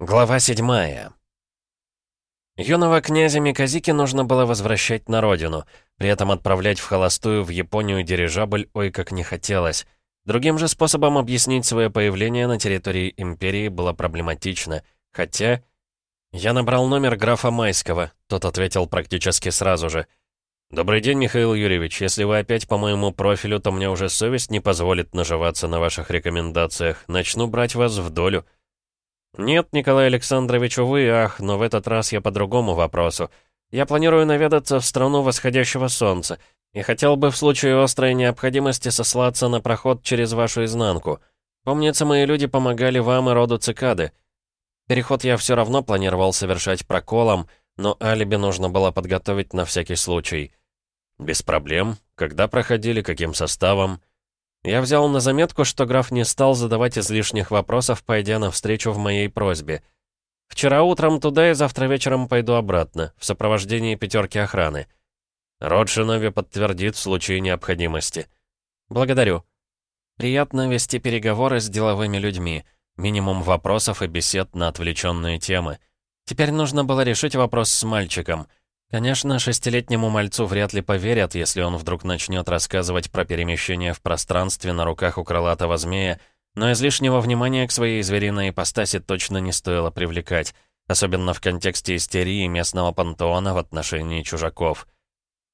Глава седьмая. Юного князя Миказики нужно было возвращать на родину, при этом отправлять в холостую в Японию дирижабль ой как не хотелось. Другим же способом объяснить свое появление на территории Империи было проблематично, хотя... Я набрал номер графа Майского, тот ответил практически сразу же. «Добрый день, Михаил Юрьевич. Если вы опять по моему профилю, то мне уже совесть не позволит наживаться на ваших рекомендациях. Начну брать вас в долю». «Нет, Николай Александрович, увы, ах, но в этот раз я по другому вопросу. Я планирую наведаться в страну восходящего солнца и хотел бы в случае острой необходимости сослаться на проход через вашу изнанку. Помнится, мои люди помогали вам и роду цикады. Переход я все равно планировал совершать проколом, но алиби нужно было подготовить на всякий случай». «Без проблем. Когда проходили, каким составом?» Я взял на заметку, что граф не стал задавать излишних вопросов, пойдя навстречу в моей просьбе. Вчера утром туда и завтра вечером пойду обратно, в сопровождении пятерки охраны. Род подтвердит в случае необходимости. Благодарю. Приятно вести переговоры с деловыми людьми. Минимум вопросов и бесед на отвлеченные темы. Теперь нужно было решить вопрос с мальчиком — Конечно, шестилетнему мальцу вряд ли поверят, если он вдруг начнет рассказывать про перемещение в пространстве на руках у крылатого змея, но излишнего внимания к своей звериной ипостаси точно не стоило привлекать, особенно в контексте истерии местного пантеона в отношении чужаков.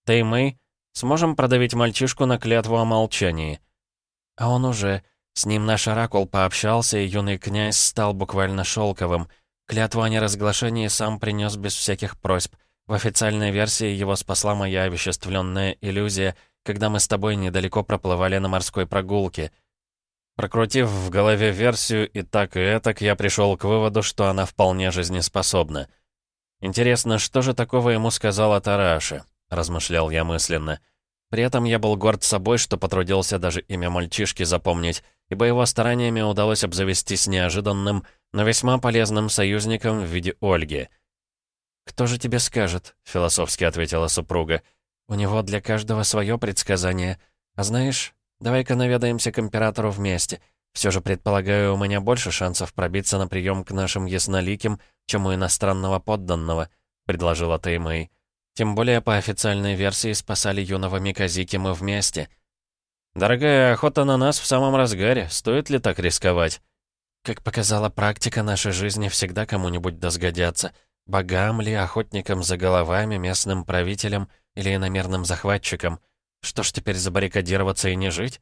«Ты, Мэй, сможем продавить мальчишку на клятву о молчании?» А он уже. С ним наш оракул пообщался, и юный князь стал буквально шелковым. Клятву о неразглашении сам принес без всяких просьб — в официальной версии его спасла моя овеществленная иллюзия, когда мы с тобой недалеко проплывали на морской прогулке. Прокрутив в голове версию и так и этак, я пришел к выводу, что она вполне жизнеспособна. «Интересно, что же такого ему сказала Тараши?» — размышлял я мысленно. При этом я был горд собой, что потрудился даже имя мальчишки запомнить, ибо его стараниями удалось обзавестись неожиданным, но весьма полезным союзником в виде Ольги — «Кто же тебе скажет?» — философски ответила супруга. «У него для каждого свое предсказание. А знаешь, давай-ка наведаемся к императору вместе. Все же, предполагаю, у меня больше шансов пробиться на прием к нашим ясноликим, чем у иностранного подданного», — предложила Теймэй. «Тем более, по официальной версии, спасали юного Миказики мы вместе». «Дорогая, охота на нас в самом разгаре. Стоит ли так рисковать?» «Как показала практика, нашей жизни всегда кому-нибудь досгодятся». Богам ли, охотникам за головами, местным правителям или иномерным захватчикам? Что ж теперь забаррикадироваться и не жить?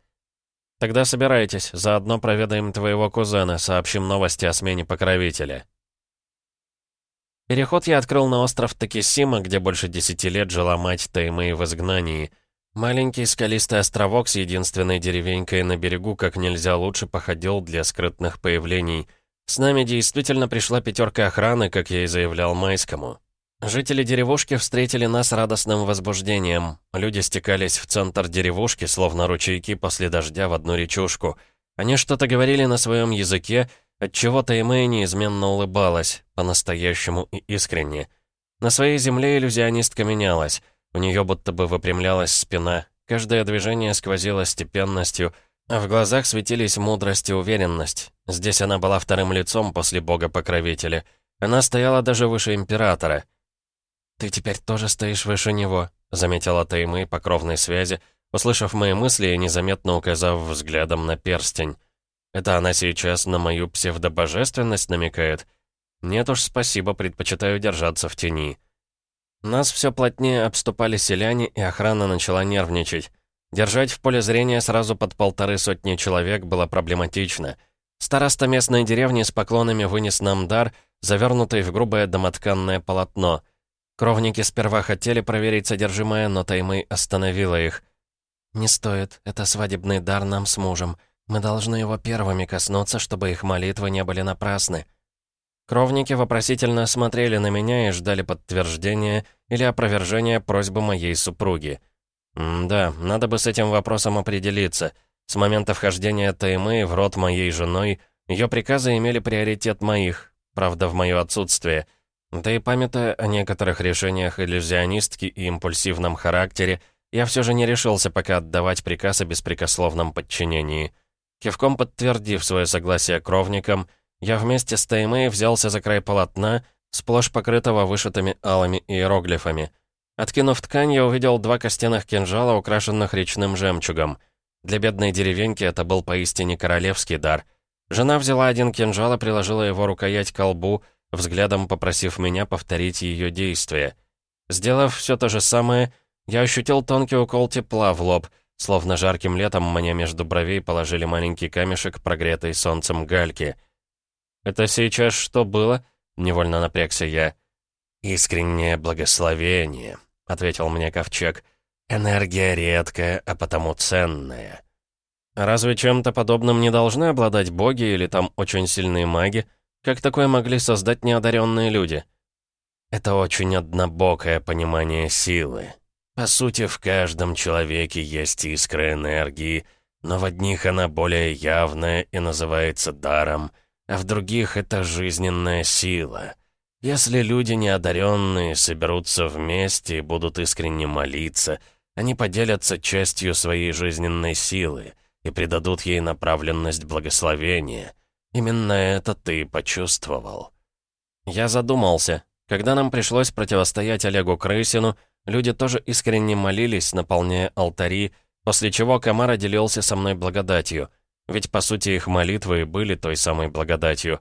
Тогда собирайтесь, заодно проведаем твоего кузена, сообщим новости о смене покровителя. Переход я открыл на остров Такисима, где больше десяти лет жила мать Таймэй в изгнании. Маленький скалистый островок с единственной деревенькой на берегу как нельзя лучше походил для скрытных появлений — с нами действительно пришла пятерка охраны, как я и заявлял Майскому. Жители деревушки встретили нас радостным возбуждением. Люди стекались в центр деревушки, словно ручейки после дождя в одну речушку. Они что-то говорили на своем языке, отчего-то и Мэй неизменно улыбалась, по-настоящему и искренне. На своей земле иллюзионистка менялась. У нее будто бы выпрямлялась спина. Каждое движение сквозило степенностью — в глазах светились мудрость и уверенность. Здесь она была вторым лицом после бога-покровителя. Она стояла даже выше императора. «Ты теперь тоже стоишь выше него», — заметила Таймы по кровной связи, услышав мои мысли и незаметно указав взглядом на перстень. «Это она сейчас на мою псевдобожественность намекает?» «Нет уж, спасибо, предпочитаю держаться в тени». Нас все плотнее обступали селяне, и охрана начала нервничать. Держать в поле зрения сразу под полторы сотни человек было проблематично. Староста местной деревни с поклонами вынес нам дар, завернутый в грубое домотканное полотно. Кровники сперва хотели проверить содержимое, но Таймы остановила их. «Не стоит, это свадебный дар нам с мужем. Мы должны его первыми коснуться, чтобы их молитвы не были напрасны». Кровники вопросительно смотрели на меня и ждали подтверждения или опровержения просьбы моей супруги. «Да, надо бы с этим вопросом определиться. С момента вхождения Таймы в рот моей женой ее приказы имели приоритет моих, правда, в мое отсутствие. Да и памятая о некоторых решениях иллюзионистки и импульсивном характере, я все же не решился пока отдавать приказ о беспрекословном подчинении. Кивком подтвердив свое согласие кровникам, я вместе с Таймэй взялся за край полотна, сплошь покрытого вышитыми алыми иероглифами. Откинув ткань, я увидел два костяных кинжала, украшенных речным жемчугом. Для бедной деревеньки это был поистине королевский дар. Жена взяла один кинжал и приложила его рукоять к колбу, взглядом попросив меня повторить ее действия. Сделав все то же самое, я ощутил тонкий укол тепла в лоб, словно жарким летом мне между бровей положили маленький камешек, прогретый солнцем гальки. «Это сейчас что было?» — невольно напрягся я. «Искреннее благословение», — ответил мне ковчег. «Энергия редкая, а потому ценная». «Разве чем-то подобным не должны обладать боги или там очень сильные маги? Как такое могли создать неодаренные люди?» «Это очень однобокое понимание силы. По сути, в каждом человеке есть искра энергии, но в одних она более явная и называется даром, а в других — это жизненная сила». Если люди неодаренные соберутся вместе и будут искренне молиться, они поделятся частью своей жизненной силы и придадут ей направленность благословения. Именно это ты почувствовал. Я задумался. Когда нам пришлось противостоять Олегу Крысину, люди тоже искренне молились, наполняя алтари, после чего Камара делился со мной благодатью. Ведь, по сути, их молитвы и были той самой благодатью.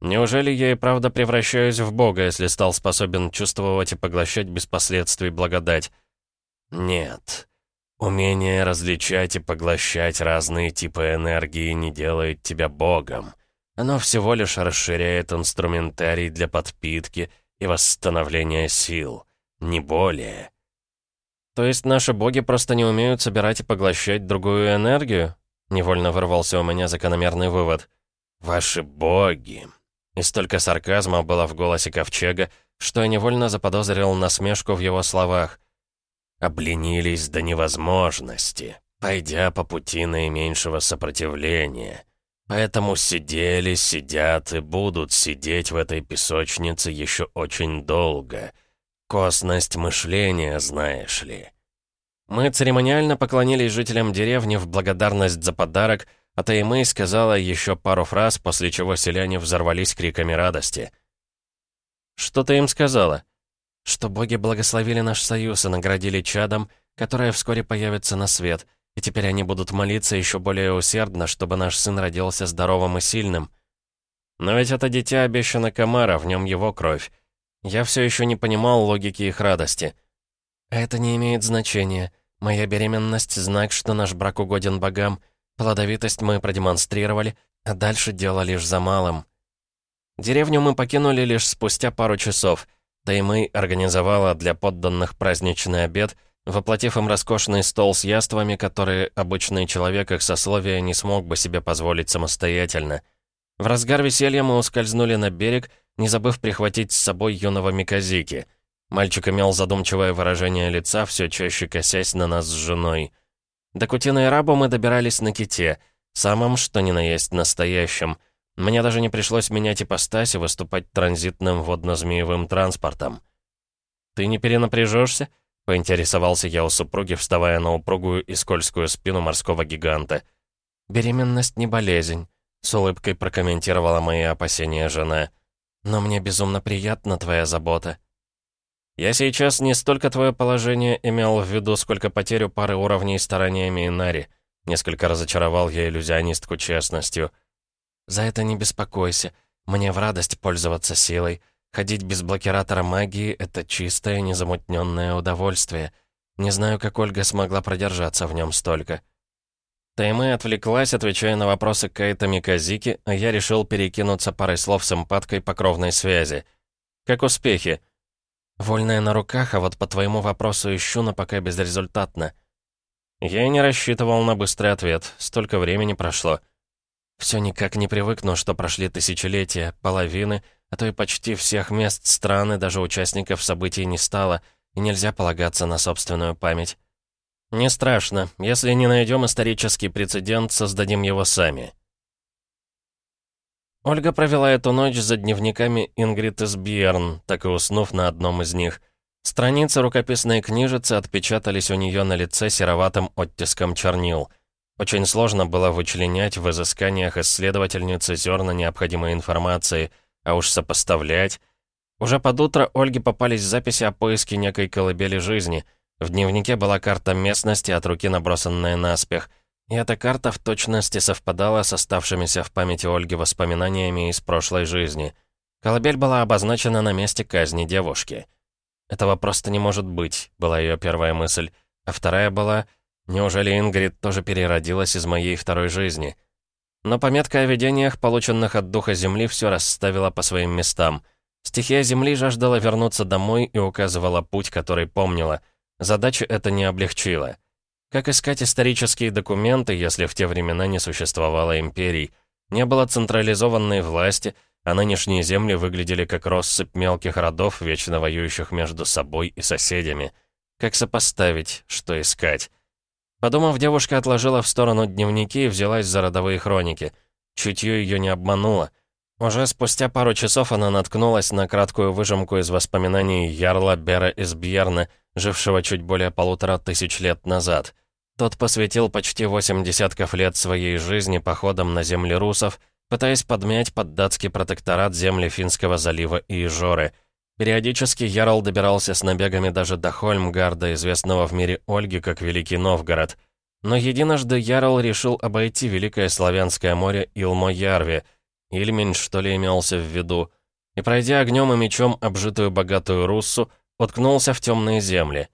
Неужели я и правда превращаюсь в бога, если стал способен чувствовать и поглощать без последствий благодать? Нет. Умение различать и поглощать разные типы энергии не делает тебя богом. Оно всего лишь расширяет инструментарий для подпитки и восстановления сил. Не более. То есть наши боги просто не умеют собирать и поглощать другую энергию? Невольно вырвался у меня закономерный вывод. Ваши боги и столько сарказма было в голосе Ковчега, что я невольно заподозрил насмешку в его словах. «Обленились до невозможности, пойдя по пути наименьшего сопротивления. Поэтому сидели, сидят и будут сидеть в этой песочнице еще очень долго. Косность мышления, знаешь ли». Мы церемониально поклонились жителям деревни в благодарность за подарок — а Таймэй сказала еще пару фраз, после чего селяне взорвались криками радости. «Что ты им сказала?» «Что боги благословили наш союз и наградили чадом, которое вскоре появится на свет, и теперь они будут молиться еще более усердно, чтобы наш сын родился здоровым и сильным». «Но ведь это дитя обещано Камара, в нем его кровь. Я все еще не понимал логики их радости». «Это не имеет значения. Моя беременность — знак, что наш брак угоден богам, Плодовитость мы продемонстрировали, а дальше дело лишь за малым. Деревню мы покинули лишь спустя пару часов. Таймэй организовала для подданных праздничный обед, воплотив им роскошный стол с яствами, которые обычный человек их сословия не смог бы себе позволить самостоятельно. В разгар веселья мы ускользнули на берег, не забыв прихватить с собой юного Миказики. Мальчик имел задумчивое выражение лица, все чаще косясь на нас с женой. До Кутиной Рабу мы добирались на ките, самом что ни на есть настоящем. Мне даже не пришлось менять ипостась и выступать транзитным водно-змеевым транспортом. «Ты не перенапряжешься?» — поинтересовался я у супруги, вставая на упругую и скользкую спину морского гиганта. «Беременность не болезнь», — с улыбкой прокомментировала мои опасения жена. «Но мне безумно приятна твоя забота». Я сейчас не столько твое положение имел в виду, сколько потерю пары уровней стараниями Инари. Несколько разочаровал я иллюзионистку честностью. За это не беспокойся. Мне в радость пользоваться силой. Ходить без блокиратора магии — это чистое, незамутненное удовольствие. Не знаю, как Ольга смогла продержаться в нем столько. Таймэ отвлеклась, отвечая на вопросы Кейта Миказики, а я решил перекинуться парой слов с эмпаткой по кровной связи. «Как успехи?» «Вольная на руках, а вот по твоему вопросу ищу, но пока безрезультатно». Я и не рассчитывал на быстрый ответ. Столько времени прошло. Все никак не привыкну, что прошли тысячелетия, половины, а то и почти всех мест страны, даже участников событий не стало, и нельзя полагаться на собственную память. Не страшно. Если не найдем исторический прецедент, создадим его сами. Ольга провела эту ночь за дневниками Ингрид из Бьерн, так и уснув на одном из них. Страницы рукописной книжицы отпечатались у нее на лице сероватым оттиском чернил. Очень сложно было вычленять в изысканиях исследовательницы зерна необходимой информации, а уж сопоставлять. Уже под утро Ольге попались записи о поиске некой колыбели жизни. В дневнике была карта местности, от руки набросанная наспех. И эта карта в точности совпадала с оставшимися в памяти Ольги воспоминаниями из прошлой жизни. Колыбель была обозначена на месте казни девушки. «Этого просто не может быть», — была ее первая мысль. А вторая была, «Неужели Ингрид тоже переродилась из моей второй жизни?» Но пометка о видениях, полученных от Духа Земли, все расставила по своим местам — Стихия Земли жаждала вернуться домой и указывала путь, который помнила. Задача это не облегчила. Как искать исторические документы, если в те времена не существовало империй? Не было централизованной власти, а нынешние земли выглядели как россыпь мелких родов, вечно воюющих между собой и соседями. Как сопоставить, что искать? Подумав, девушка отложила в сторону дневники и взялась за родовые хроники. Чутье ее не обмануло. Уже спустя пару часов она наткнулась на краткую выжимку из воспоминаний Ярла Бера из Бьерна, жившего чуть более полутора тысяч лет назад. Тот посвятил почти восемь десятков лет своей жизни походам на земли русов, пытаясь подмять под датский протекторат земли Финского залива и Ижоры. Периодически Ярл добирался с набегами даже до Хольмгарда, известного в мире Ольги как Великий Новгород. Но единожды Ярл решил обойти Великое Славянское море Илмо-Ярви — Ильмень, что ли, имелся в виду, и, пройдя огнем и мечом обжитую богатую руссу, уткнулся в темные земли.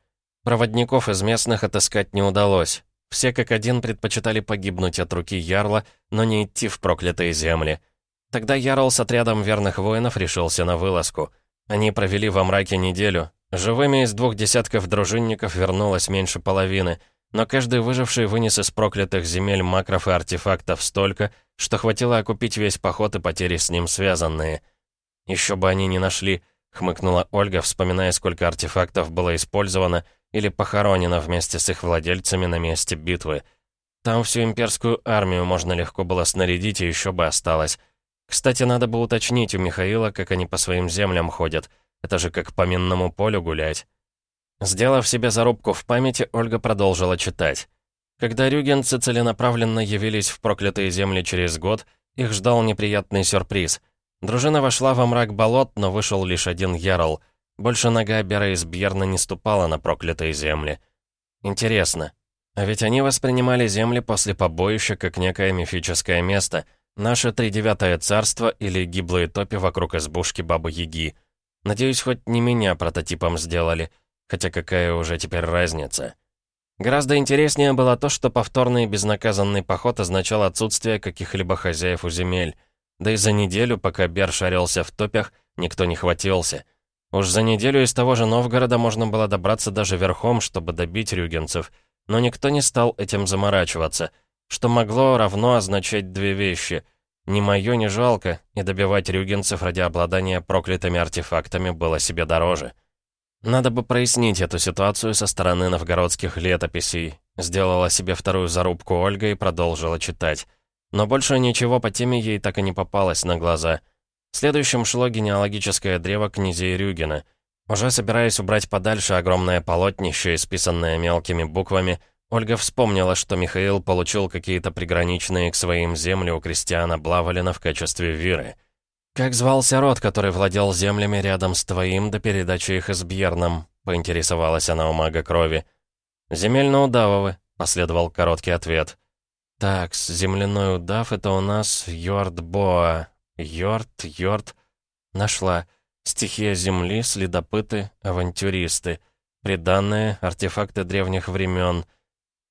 Проводников из местных отыскать не удалось. Все как один предпочитали погибнуть от руки Ярла, но не идти в проклятые земли. Тогда Ярл с отрядом верных воинов решился на вылазку. Они провели во мраке неделю. Живыми из двух десятков дружинников вернулось меньше половины — но каждый выживший вынес из проклятых земель макров и артефактов столько, что хватило окупить весь поход и потери с ним связанные. «Еще бы они не нашли», — хмыкнула Ольга, вспоминая, сколько артефактов было использовано или похоронено вместе с их владельцами на месте битвы. Там всю имперскую армию можно легко было снарядить, и еще бы осталось. Кстати, надо бы уточнить у Михаила, как они по своим землям ходят. Это же как по минному полю гулять. Сделав себе зарубку в памяти, Ольга продолжила читать. Когда рюгенцы целенаправленно явились в проклятые земли через год, их ждал неприятный сюрприз. Дружина вошла во мрак болот, но вышел лишь один ярл. Больше нога Бера из Бьерна не ступала на проклятые земли. Интересно. А ведь они воспринимали земли после побоища как некое мифическое место. Наше тридевятое царство или гиблые топи вокруг избушки Бабы-Яги. Надеюсь, хоть не меня прототипом сделали. Хотя какая уже теперь разница? Гораздо интереснее было то, что повторный безнаказанный поход означал отсутствие каких-либо хозяев у земель. Да и за неделю, пока Бер шарился в топях, никто не хватился. Уж за неделю из того же Новгорода можно было добраться даже верхом, чтобы добить рюгенцев, но никто не стал этим заморачиваться, что могло равно означать две вещи. Ни мое не жалко, и добивать рюгенцев ради обладания проклятыми артефактами было себе дороже. Надо бы прояснить эту ситуацию со стороны новгородских летописей. Сделала себе вторую зарубку Ольга и продолжила читать. Но больше ничего по теме ей так и не попалось на глаза. Следующим шло генеалогическое древо князей Рюгена. Уже собираясь убрать подальше огромное полотнище, исписанное мелкими буквами, Ольга вспомнила, что Михаил получил какие-то приграничные к своим земли у крестьяна Блавалина в качестве виры. «Как звался род, который владел землями рядом с твоим до передачи их Избьерном?» — поинтересовалась она у мага крови. «Земельно-удавовы», — последовал короткий ответ. «Так, земляной удав — это у нас Йорд-Боа. Йорд, Йорд...» «Нашла. Стихия земли, следопыты, авантюристы. Приданные, артефакты древних времен.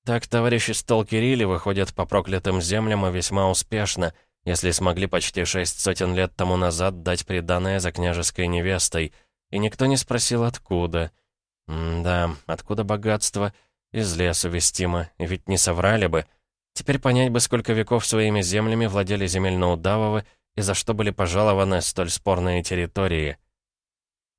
Так товарищи Сталкерили выходят по проклятым землям и весьма успешно — если смогли почти шесть сотен лет тому назад дать приданное за княжеской невестой, и никто не спросил, откуда. М да, откуда богатство? Из лесу вестимо, ведь не соврали бы. Теперь понять бы, сколько веков своими землями владели земельноудавовы и за что были пожалованы столь спорные территории.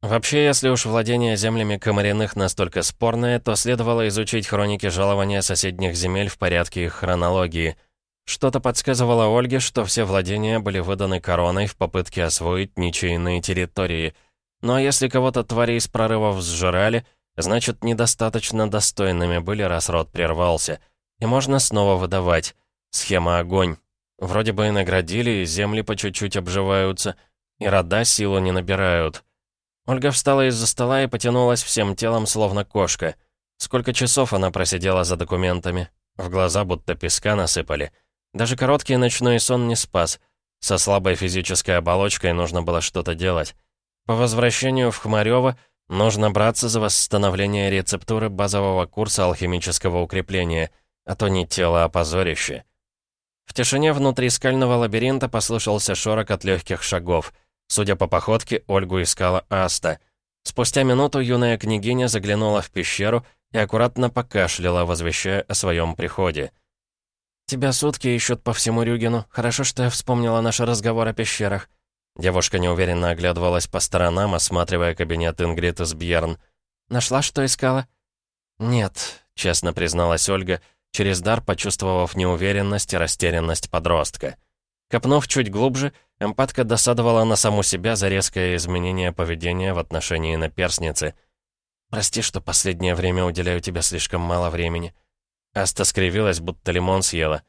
Вообще, если уж владение землями комариных настолько спорное, то следовало изучить хроники жалования соседних земель в порядке их хронологии — что-то подсказывало Ольге, что все владения были выданы короной в попытке освоить ничейные территории. Ну а если кого-то твари из прорывов сжирали, значит, недостаточно достойными были, раз род прервался. И можно снова выдавать. Схема огонь. Вроде бы и наградили, и земли по чуть-чуть обживаются, и рода силу не набирают. Ольга встала из-за стола и потянулась всем телом, словно кошка. Сколько часов она просидела за документами. В глаза будто песка насыпали. Даже короткий ночной сон не спас. Со слабой физической оболочкой нужно было что-то делать. По возвращению в Хмарёво нужно браться за восстановление рецептуры базового курса алхимического укрепления, а то не тело, а позорище. В тишине внутри скального лабиринта послышался шорох от легких шагов. Судя по походке, Ольгу искала Аста. Спустя минуту юная княгиня заглянула в пещеру и аккуратно покашляла, возвещая о своем приходе. «Тебя сутки ищут по всему Рюгину. Хорошо, что я вспомнила наш разговор о пещерах». Девушка неуверенно оглядывалась по сторонам, осматривая кабинет Ингрид из Бьерн. «Нашла, что искала?» «Нет», — честно призналась Ольга, через дар почувствовав неуверенность и растерянность подростка. Копнув чуть глубже, эмпатка досадовала на саму себя за резкое изменение поведения в отношении наперсницы. «Прости, что последнее время уделяю тебе слишком мало времени». Аста скривилась, будто лимон съела.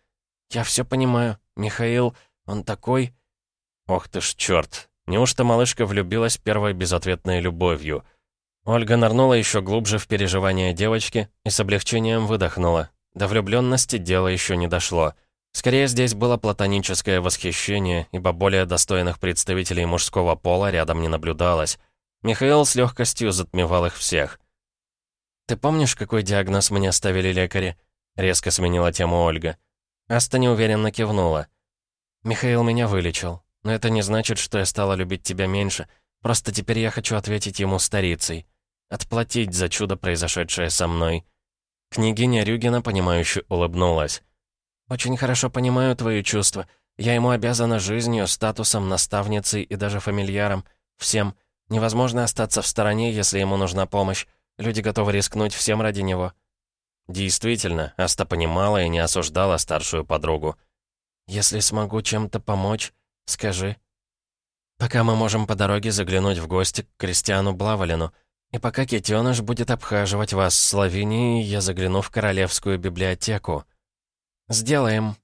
«Я все понимаю. Михаил, он такой...» Ох ты ж черт. Неужто малышка влюбилась первой безответной любовью? Ольга нырнула еще глубже в переживания девочки и с облегчением выдохнула. До влюбленности дело еще не дошло. Скорее, здесь было платоническое восхищение, ибо более достойных представителей мужского пола рядом не наблюдалось. Михаил с легкостью затмевал их всех. «Ты помнишь, какой диагноз мне ставили лекари?» Резко сменила тему Ольга. Аста неуверенно кивнула. «Михаил меня вылечил. Но это не значит, что я стала любить тебя меньше. Просто теперь я хочу ответить ему старицей. Отплатить за чудо, произошедшее со мной». Княгиня Рюгина, понимающе улыбнулась. «Очень хорошо понимаю твои чувства. Я ему обязана жизнью, статусом, наставницей и даже фамильяром. Всем. Невозможно остаться в стороне, если ему нужна помощь. Люди готовы рискнуть всем ради него». Действительно, Аста понимала и не осуждала старшую подругу. «Если смогу чем-то помочь, Скажи. Пока мы можем по дороге заглянуть в гости к Кристиану Блавалину, и пока Кетёныш будет обхаживать вас с Лавинией, я загляну в Королевскую библиотеку. Сделаем.